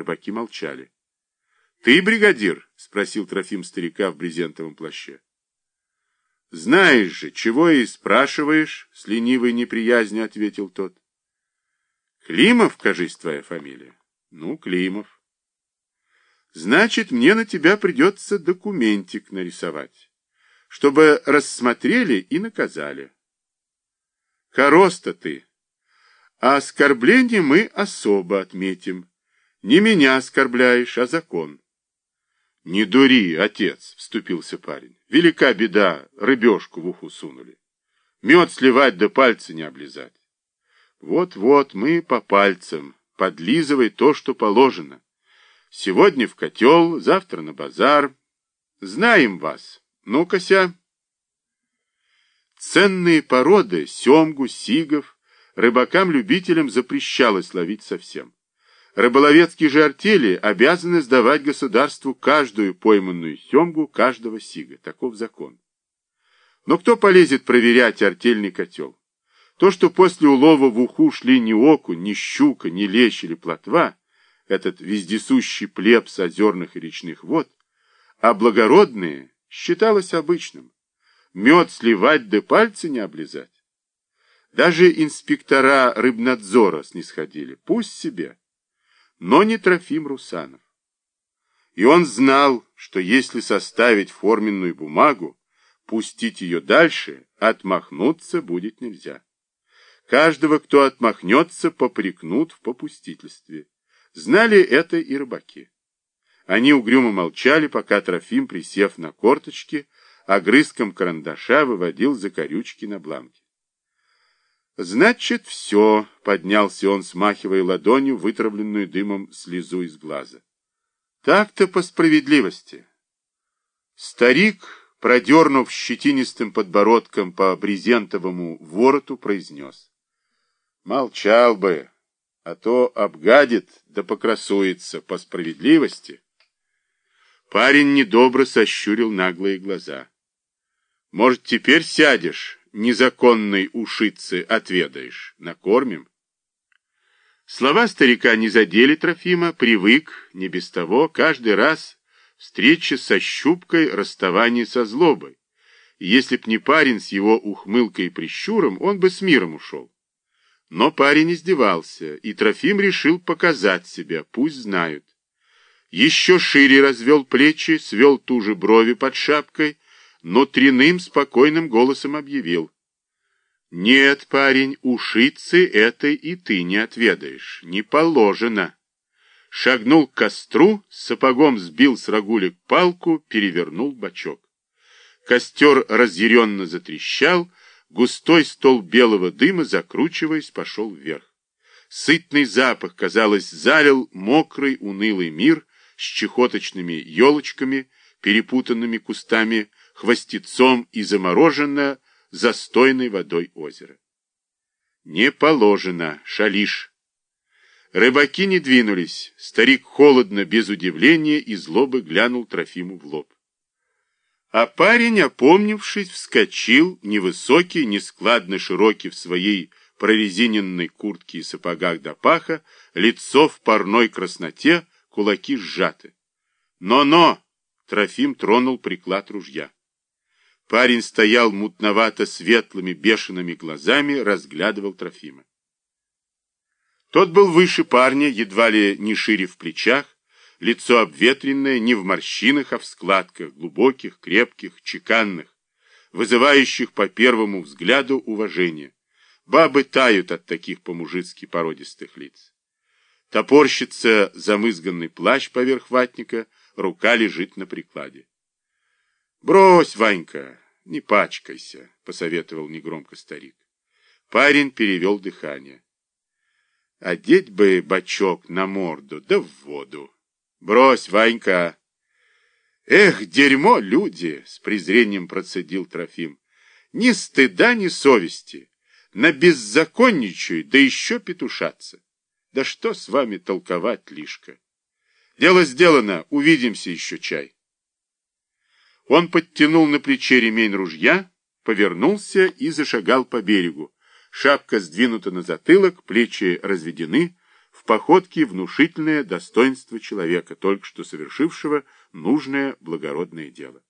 Рыбаки молчали. — Ты бригадир? — спросил Трофим старика в брезентовом плаще. — Знаешь же, чего и спрашиваешь? — с ленивой неприязнью ответил тот. — Климов, кажись, твоя фамилия? — Ну, Климов. — Значит, мне на тебя придется документик нарисовать, чтобы рассмотрели и наказали. — Короста ты. А оскорбление мы особо отметим. Не меня оскорбляешь, а закон. — Не дури, отец, — вступился парень. — Велика беда, рыбешку в уху сунули. Мед сливать да пальцы не облизать. Вот-вот мы по пальцам, подлизывай то, что положено. Сегодня в котел, завтра на базар. Знаем вас. Ну-кася. Ценные породы, семгу, сигов, рыбакам-любителям запрещалось ловить совсем. Рыболовецкие же артели обязаны сдавать государству каждую пойманную семгу каждого сига. Таков закон. Но кто полезет проверять артельный котел? То, что после улова в уху шли ни окунь, ни щука, ни лещ или плотва, этот вездесущий плебс озерных и речных вод, а благородные считалось обычным. Мед сливать да пальцы не облизать. Даже инспектора рыбнадзора снисходили. Пусть себе. Но не Трофим Русанов. И он знал, что если составить форменную бумагу, пустить ее дальше, отмахнуться будет нельзя. Каждого, кто отмахнется, попрекнут в попустительстве. Знали это и рыбаки. Они угрюмо молчали, пока Трофим, присев на корточки, огрызком карандаша выводил закорючки на бланке. «Значит, все», — поднялся он, смахивая ладонью вытравленную дымом слезу из глаза. «Так-то по справедливости». Старик, продернув щетинистым подбородком по брезентовому вороту, произнес. «Молчал бы, а то обгадит да покрасуется по справедливости». Парень недобро сощурил наглые глаза. «Может, теперь сядешь?» Незаконной ушицы отведаешь. Накормим. Слова старика не задели Трофима, привык, не без того, каждый раз встреча со щупкой, расставание со злобой. И если б не парень с его ухмылкой и прищуром, он бы с миром ушел. Но парень издевался, и Трофим решил показать себя, пусть знают. Еще шире развел плечи, свел ту же брови под шапкой, но тряным спокойным голосом объявил. «Нет, парень, ушицы этой и ты не отведаешь, не положено». Шагнул к костру, сапогом сбил с рогулек палку, перевернул бочок. Костер разъяренно затрещал, густой стол белого дыма, закручиваясь, пошел вверх. Сытный запах, казалось, залил мокрый, унылый мир с чехоточными елочками, перепутанными кустами, хвостецом и заморожено застойной водой озера. Не положено, шалиш. Рыбаки не двинулись. Старик холодно, без удивления и злобы глянул Трофиму в лоб. А парень, опомнившись, вскочил, невысокий, нескладно широкий в своей прорезиненной куртке и сапогах до паха, лицо в парной красноте, кулаки сжаты. «Но-но!» — Трофим тронул приклад ружья. Парень стоял мутновато светлыми бешеными глазами, разглядывал Трофима. Тот был выше парня, едва ли не шире в плечах, лицо обветренное не в морщинах, а в складках, глубоких, крепких, чеканных, вызывающих по первому взгляду уважение. Бабы тают от таких по-мужицки породистых лиц. Топорщится замызганный плащ поверх ватника, рука лежит на прикладе. «Брось, Ванька, не пачкайся», — посоветовал негромко старик. Парень перевел дыхание. «Одеть бы бачок на морду, да в воду. Брось, Ванька!» «Эх, дерьмо, люди!» — с презрением процедил Трофим. «Ни стыда, ни совести. На беззаконничаю, да еще петушаться. Да что с вами толковать, лишка? Дело сделано, увидимся еще чай». Он подтянул на плече ремень ружья, повернулся и зашагал по берегу. Шапка сдвинута на затылок, плечи разведены, в походке внушительное достоинство человека, только что совершившего нужное благородное дело.